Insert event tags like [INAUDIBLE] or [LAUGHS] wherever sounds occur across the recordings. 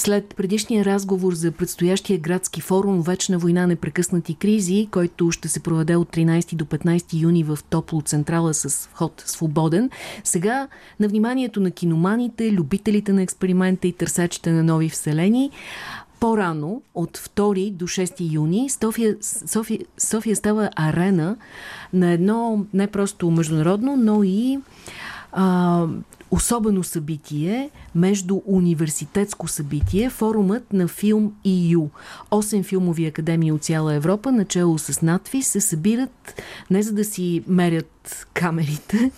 След предишния разговор за предстоящия градски форум Вечна война, непрекъснати кризи, който ще се проведе от 13 до 15 юни в Топло Централа с вход свободен, сега на вниманието на киноманите, любителите на експеримента и търсачите на нови вселени, по-рано, от 2 до 6 юни, София, София, София става арена на едно не просто международно, но и а, особено събитие, между университетско събитие, форумът на филм EU. Осем филмови академии от цяла Европа, начало с надпис, се събират не за да си мерят камерите,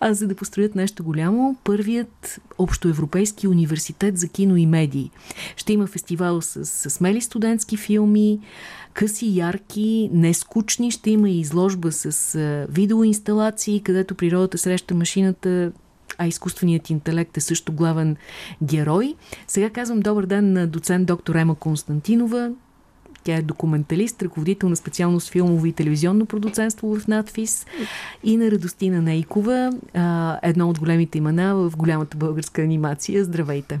а за да построят нещо голямо. Първият общоевропейски университет за кино и медии. Ще има фестивал с, с смели студентски филми, къси, ярки, нескучни. Ще има и изложба с видеоинсталации, където природата среща машината а изкуственият интелект е също главен герой. Сега казвам добър ден на доцент доктор Ема Константинова. Тя е документалист, ръководител на специалност филмово и телевизионно продуценство в надфис и на Радостина Нейкова, едно от големите имена в голямата българска анимация. Здравейте!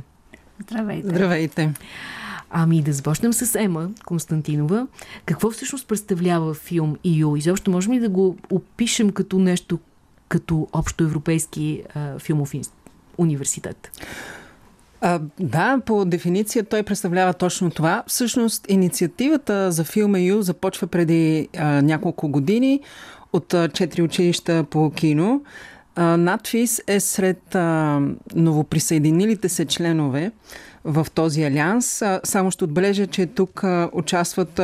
Здравейте! Здравейте! Ами да започнем с Ема Константинова. Какво всъщност представлява филм ИО? Изобщо можем ли да го опишем като нещо, като общоевропейски филмов университет? А, да, по дефиниция той представлява точно това. Всъщност инициативата за филма Ю започва преди а, няколко години от четири училища по кино. А, Надфис е сред а, новоприсъединилите се членове в този алианс. Само ще отбележа, че тук участват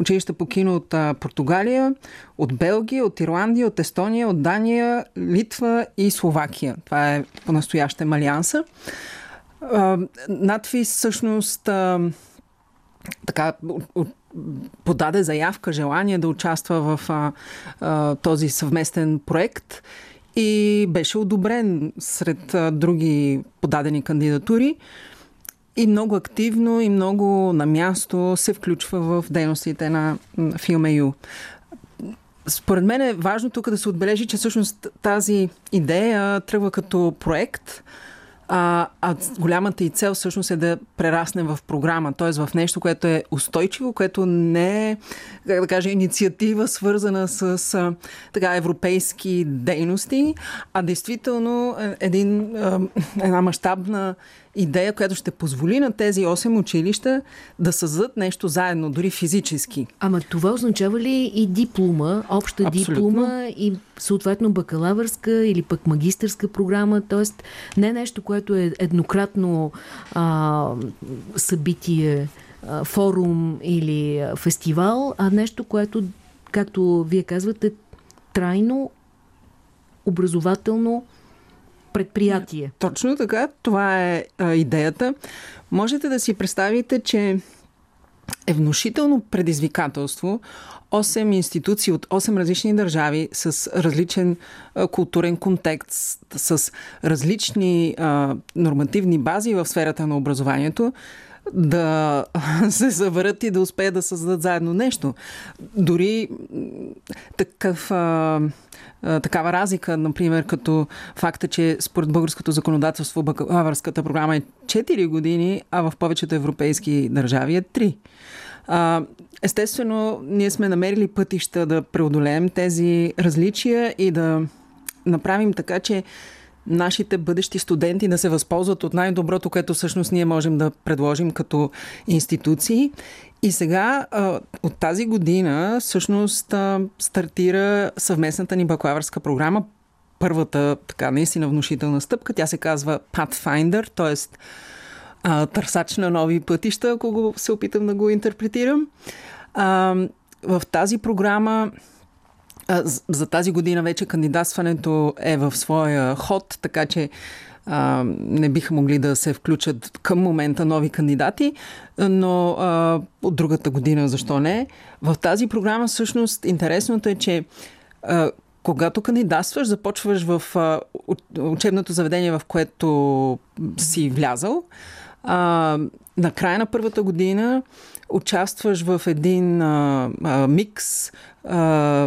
училища по кино от Португалия, от Белгия, от Ирландия, от Естония, от Дания, Литва и Словакия. Това е по-настоящем алианса. Надфис всъщност така подаде заявка, желание да участва в а, а, този съвместен проект и беше одобрен сред други подадени кандидатури и много активно и много на място се включва в дейностите на Ю. Според мен е важно тук да се отбележи, че всъщност тази идея тръгва като проект, а, а голямата и цел всъщност е да прерасне в програма, т.е. в нещо, което е устойчиво, което не е, как да кажа, инициатива свързана с а, така, европейски дейности, а действително е, един, една мащабна идея, която ще позволи на тези 8 училища да създадат нещо заедно, дори физически. Ама това означава ли и диплома, обща Абсолютно. диплома и съответно бакалавърска или пък магистърска програма, т.е. не нещо, което е еднократно а, събитие, а, форум или фестивал, а нещо, което, както вие казвате, трайно, образователно, предприятие. Точно така, това е а, идеята. Можете да си представите, че е внушително предизвикателство 8 институции от 8 различни държави с различен а, културен контекст, с различни а, нормативни бази в сферата на образованието да [LAUGHS] се съберат и да успеят да създадат заедно нещо. Дори такъв а, такава разлика, например, като факта, че според българското законодателство бакалавърската програма е 4 години, а в повечето европейски държави е 3. Естествено, ние сме намерили пътища да преодолеем тези различия и да направим така, че нашите бъдещи студенти да се възползват от най-доброто, което всъщност ние можем да предложим като институции. И сега от тази година всъщност стартира съвместната ни бакалавърска програма. Първата така наистина внушителна стъпка. Тя се казва Pathfinder, т.е. търсач на нови пътища, ако го се опитам да го интерпретирам. В тази програма за тази година вече кандидатстването е в своя ход, така че а, не биха могли да се включат към момента нови кандидати, но а, от другата година защо не. В тази програма всъщност интересното е, че а, когато кандидатстваш, започваш в а, учебното заведение, в което си влязал А, на края на първата година участваш в един а, а, микс а,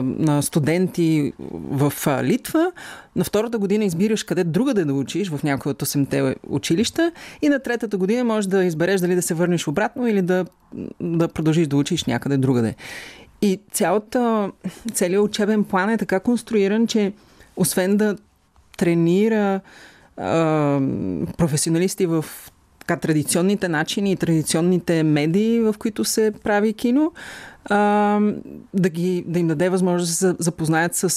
на студенти в а, Литва. На втората година избираш къде друга да учиш, в някои от 8-те училища. И на третата година можеш да избереш дали да се върнеш обратно или да, да продължиш да учиш някъде другаде. И цялата, целият учебен план е така конструиран, че освен да тренира а, професионалисти в така, традиционните начини и традиционните медии, в които се прави кино, а, да, ги, да им даде възможност да се запознаят с,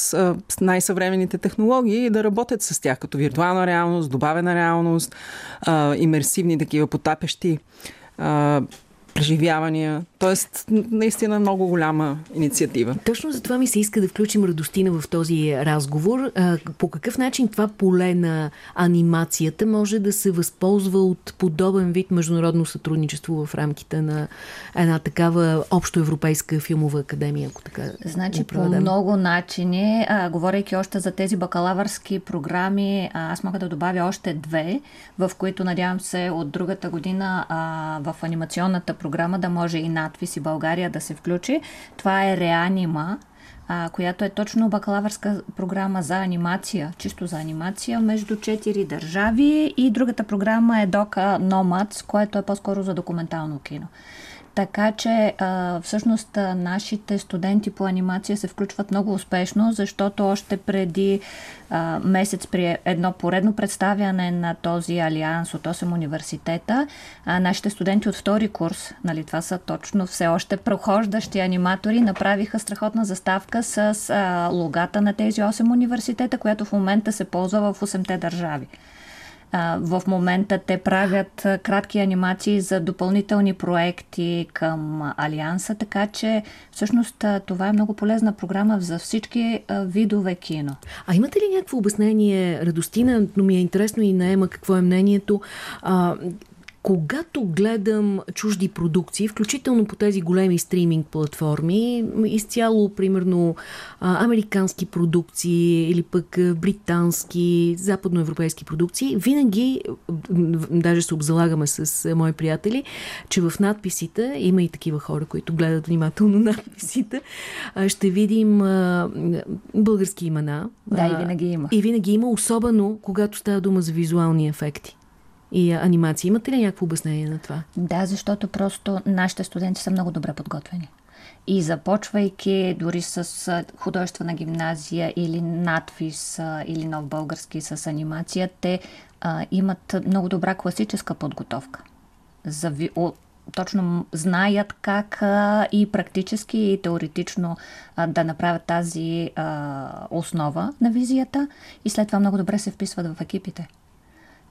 с най-съвременните технологии и да работят с тях, като виртуална реалност, добавена реалност, а, имерсивни такива потапещи а, преживявания. Тоест, наистина много голяма инициатива. Точно за това ми се иска да включим Радостина в този разговор. По какъв начин това поле на анимацията може да се възползва от подобен вид международно сътрудничество в рамките на една такава общоевропейска филмова академия, ако така Значи по много начини, а, говорейки още за тези бакалавърски програми, а, аз мога да добавя още две, в които надявам се от другата година а, в анимационната програма да може и надпис и България да се включи. Това е Реанима, а, която е точно бакалавърска програма за анимация, чисто за анимация, между четири държави и другата програма е Дока Nomads, което е по-скоро за документално кино. Така че всъщност нашите студенти по анимация се включват много успешно, защото още преди месец при едно поредно представяне на този алианс от 8 университета, нашите студенти от втори курс, нали, това са точно все още прохождащи аниматори, направиха страхотна заставка с логата на тези 8 университета, която в момента се ползва в 8-те държави. В момента те правят кратки анимации за допълнителни проекти към Алианса, така че всъщност това е много полезна програма за всички видове кино. А имате ли някакво обяснение, Радостина, но ми е интересно и наема какво е мнението, когато гледам чужди продукции, включително по тези големи стриминг платформи, изцяло, примерно, американски продукции или пък британски, западноевропейски продукции, винаги, даже се обзалагаме с мои приятели, че в надписите, има и такива хора, които гледат внимателно [LAUGHS] надписите, ще видим български имена. Да, и винаги има. И винаги има, особено когато става дума за визуални ефекти и анимация. Имате ли някакво обяснение на това? Да, защото просто нашите студенти са много добре подготвени. И започвайки дори с художествена гимназия или надпис или нов български с анимация, те а, имат много добра класическа подготовка. За, о, точно знаят как а, и практически и теоретично а, да направят тази а, основа на визията и след това много добре се вписват в екипите.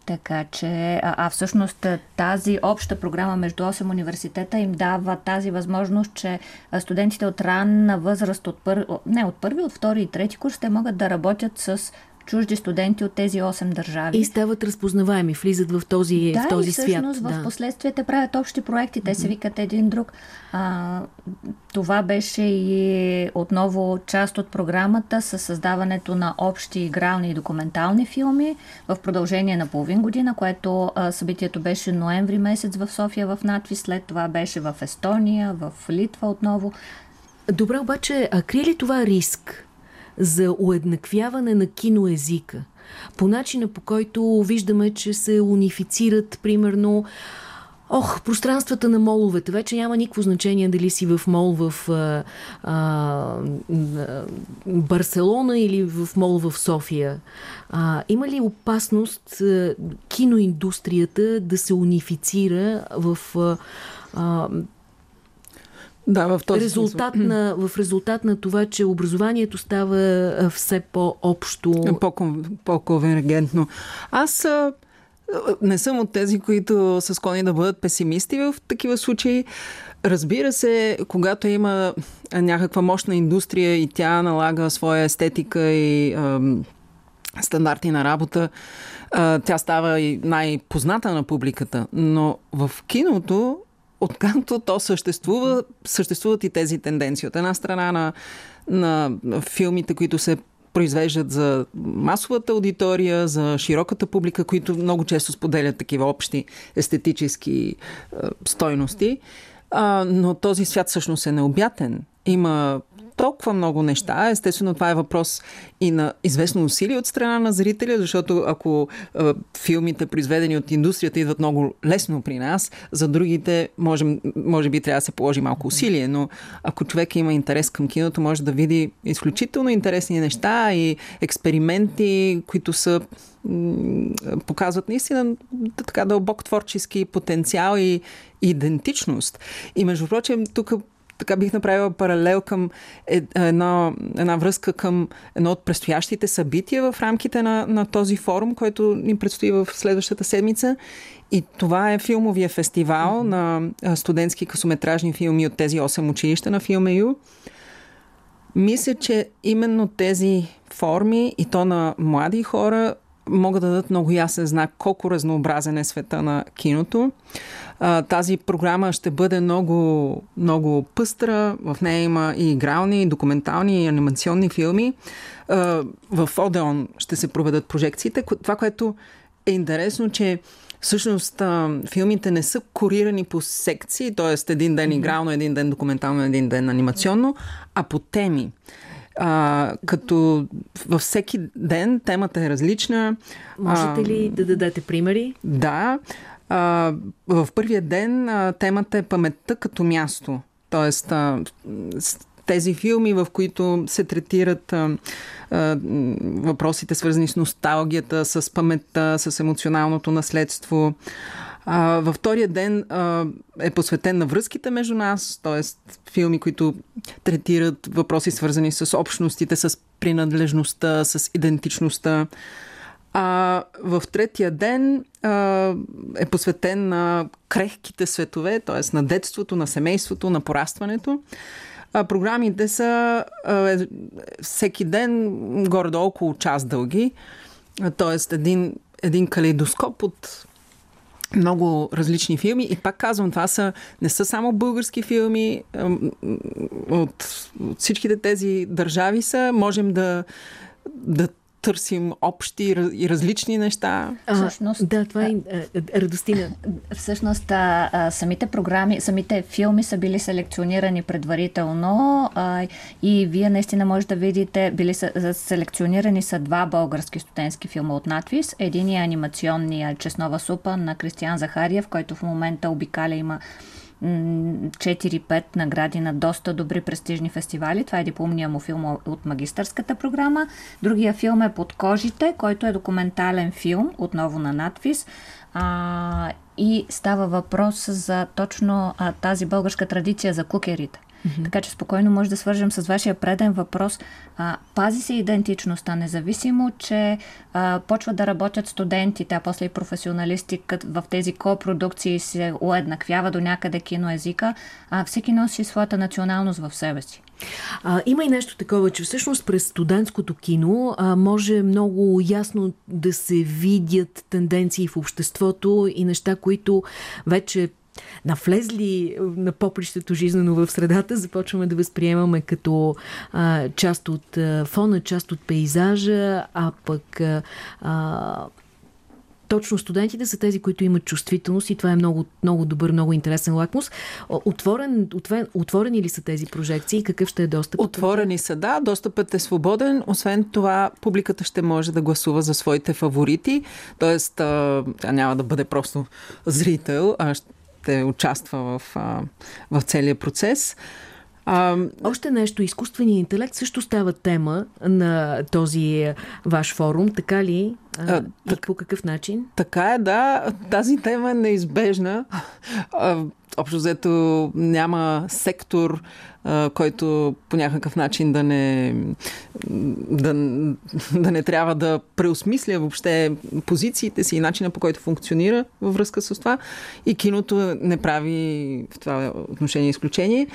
Така че, а, а всъщност тази обща програма между 8 университета им дава тази възможност, че студентите от ранна възраст, от пър... не от първи, от втори и трети курс, те могат да работят с чужди студенти от тези 8 държави. И стават разпознаваеми, влизат в този, да, в този и всъщност свят. в последствие те правят общи проекти, те се викат един друг. А, това беше и отново част от програмата с създаването на общи игрални и документални филми в продължение на половин година, което а, събитието беше ноември месец в София в Натви, след това беше в Естония, в Литва отново. Добре, обаче, а крие ли това риск? За уеднаквяване на киноезика. По начина по който виждаме, че се унифицират, примерно, Ох, пространствата на моловете. Вече няма никакво значение дали си в мол в а, а, Барселона или в мол в София. А, има ли опасност а, киноиндустрията да се унифицира в а, да, в този резултат на, в резултат на това, че образованието става все по-общо. По-конвергентно. Аз а, не съм от тези, които са склонни да бъдат песимисти в такива случаи. Разбира се, когато има някаква мощна индустрия и тя налага своя естетика и а, стандарти на работа, а, тя става и най-позната на публиката. Но в киното откакто то съществува, съществуват и тези тенденции. От една страна на, на филмите, които се произвеждат за масовата аудитория, за широката публика, които много често споделят такива общи естетически стойности. А, но този свят всъщност е необятен. Има толкова много неща. Естествено, това е въпрос и на известно усилие от страна на зрителя, защото ако е, филмите, произведени от индустрията, идват много лесно при нас, за другите можем, може би трябва да се положи малко усилие, но ако човек има интерес към киното, може да види изключително интересни неща и експерименти, които са показват наистина така дълбок творчески потенциал и идентичност. И между прочим, тук така бих направила паралел към една, една връзка към едно от предстоящите събития в рамките на, на този форум, който ни предстои в следващата седмица. И това е филмовия фестивал mm-hmm. на студентски късометражни филми от тези 8 училища на Филмею. Мисля, че именно тези форми и то на млади хора могат да дадат много ясен знак колко разнообразен е света на киното. Тази програма ще бъде много, много пъстра. В нея има и игрални, и документални, и анимационни филми. В Одеон ще се проведат прожекциите. Това, което е интересно, че Всъщност, филмите не са корирани по секции, т.е. един ден игрално, един ден документално, един ден анимационно, а по теми. А, като във всеки ден темата е различна. Можете ли да дадете примери? Да. А, в първия ден а, темата е паметта като място. Тоест, а, тези филми, в които се третират а, а, въпросите свързани с носталгията, с паметта, с емоционалното наследство. А, във втория ден а, е посветен на връзките между нас, т.е. филми, които третират въпроси свързани с общностите, с принадлежността, с идентичността. А в третия ден а, е посветен на крехките светове, т.е. на детството, на семейството, на порастването. А, програмите са а, всеки ден горе-долу около час дълги, т.е. един, един калейдоскоп от много различни филми. И пак казвам, това са, не са само български филми. От, от всичките тези държави са. Можем да, да търсим общи и различни неща. А, всъщност, да, това е радостина. Всъщност, а, а, самите програми, самите филми са били селекционирани предварително а, и вие наистина може да видите, били са селекционирани са два български студентски филма от надвис. Един е анимационния Чеснова супа на Кристиан Захариев, който в момента обикаля има 4-5 награди на доста добри престижни фестивали. Това е дипломния му филм от магистърската програма. Другия филм е Под кожите, който е документален филм, отново на надпис. А, и става въпрос за точно а, тази българска традиция за кукерите. Mm-hmm. Така че спокойно може да свържем с вашия преден въпрос. А, пази се идентичността, независимо, че а, почват да работят студентите, а после и професионалисти в тези копродукции се уеднаквява до някъде киноезика, а всеки носи своята националност в себе си. А, има и нещо такова, че всъщност през студентското кино а, може много ясно да се видят тенденции в обществото и неща, които вече навлезли на попрището жизнено в средата, започваме да възприемаме като а, част от а, фона, част от пейзажа, а пък а, точно студентите са тези, които имат чувствителност и това е много, много добър, много интересен лакмус. Отворен, отворен, отворени ли са тези прожекции? Какъв ще е достъп? Отворени са, да. Достъпът е свободен. Освен това, публиката ще може да гласува за своите фаворити. Тоест, тя няма да бъде просто зрител, а ще участва в, в целия процес. А, Още нещо. Изкуственият интелект също става тема на този ваш форум, така ли? А, и так, по какъв начин? Така е, да. Тази тема е неизбежна. Общо взето няма сектор, който по някакъв начин да не, да, да не трябва да преосмисля въобще позициите си и начина по който функционира във връзка с това. И киното не прави в това отношение изключение.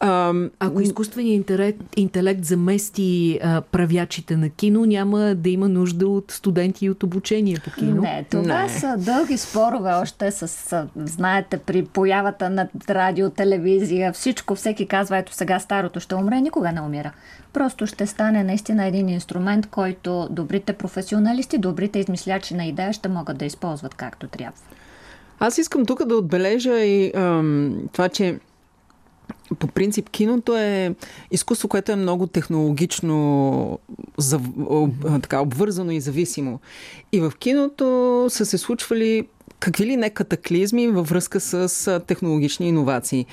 А, Ако изкуственият интелект, интелект замести а, правячите на кино, няма да има нужда от студенти и от обучение по кино. Не, това не. са дълги спорове още с, знаете, при появата на радио, телевизия, всичко, всеки казва, ето сега старото ще умре, никога не умира. Просто ще стане наистина един инструмент, който добрите професионалисти, добрите измислячи на идея ще могат да използват както трябва. Аз искам тук да отбележа и ам, това, че по принцип киното е изкуство, което е много технологично зав... така, обвързано и зависимо. И в киното са се случвали какви ли не катаклизми във връзка с технологични иновации.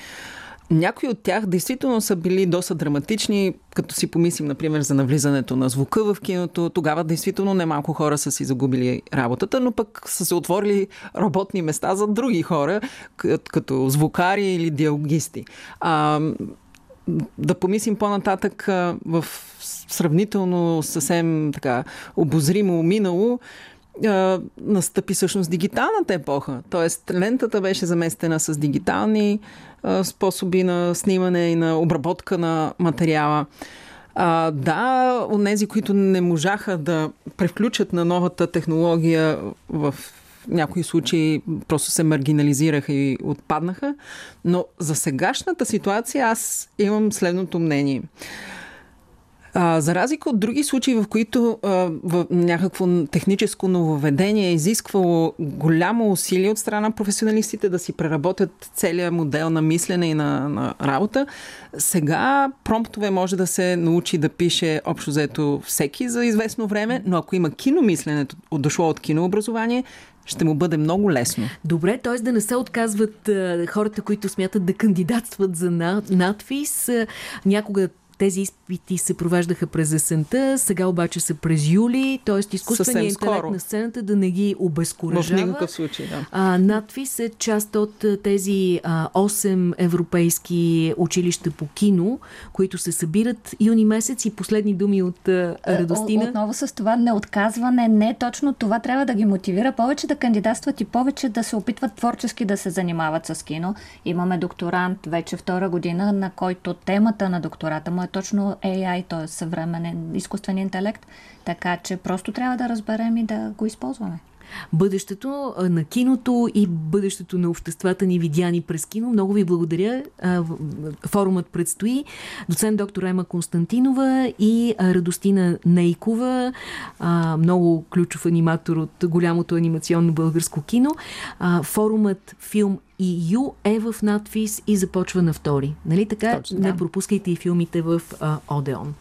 Някои от тях действително са били доста драматични, като си помислим, например, за навлизането на звука в киното. Тогава действително немалко хора са си загубили работата, но пък са се отворили работни места за други хора, като звукари или диалогисти. А, да помислим по-нататък в сравнително съвсем така обозримо минало, настъпи всъщност дигиталната епоха. Тоест, лентата беше заместена с дигитални способи на снимане и на обработка на материала. А, да, от тези, които не можаха да превключат на новата технология в някои случаи просто се маргинализираха и отпаднаха. Но за сегашната ситуация аз имам следното мнение. А, за разлика от други случаи, в които а, в някакво техническо нововведение е изисквало голямо усилие от страна на професионалистите да си преработят целият модел на мислене и на, на работа, сега промптове може да се научи да пише общо заето всеки за известно време, но ако има киномисленето, дошло от кинообразование, ще му бъде много лесно. Добре, т.е. да не се отказват а, хората, които смятат да кандидатстват за надфис. Някога тези изпити се провеждаха през есента, сега обаче са през юли, т.е. изкуственият интелект на сцената да не ги обезкуражава. В никакъв случай, да. А, надвис е част от тези а, 8 европейски училища по кино, които се събират юни месец и последни думи от а, е, Радостина. Отново с това неотказване, не точно това трябва да ги мотивира повече да кандидатстват и повече да се опитват творчески да се занимават с кино. Имаме докторант вече втора година, на който темата на доктората му е точно AI, т.е. съвременен изкуствен интелект, така че просто трябва да разберем и да го използваме. Бъдещето на киното и бъдещето на обществата ни видяни през кино. Много ви благодаря. Форумът предстои. Доцент доктор Ема Константинова и Радостина Нейкова, много ключов аниматор от голямото анимационно българско кино. Форумът Филм и Ю е в надфис и започва на втори. Нали така? Точно, да. Не пропускайте и филмите в Одеон.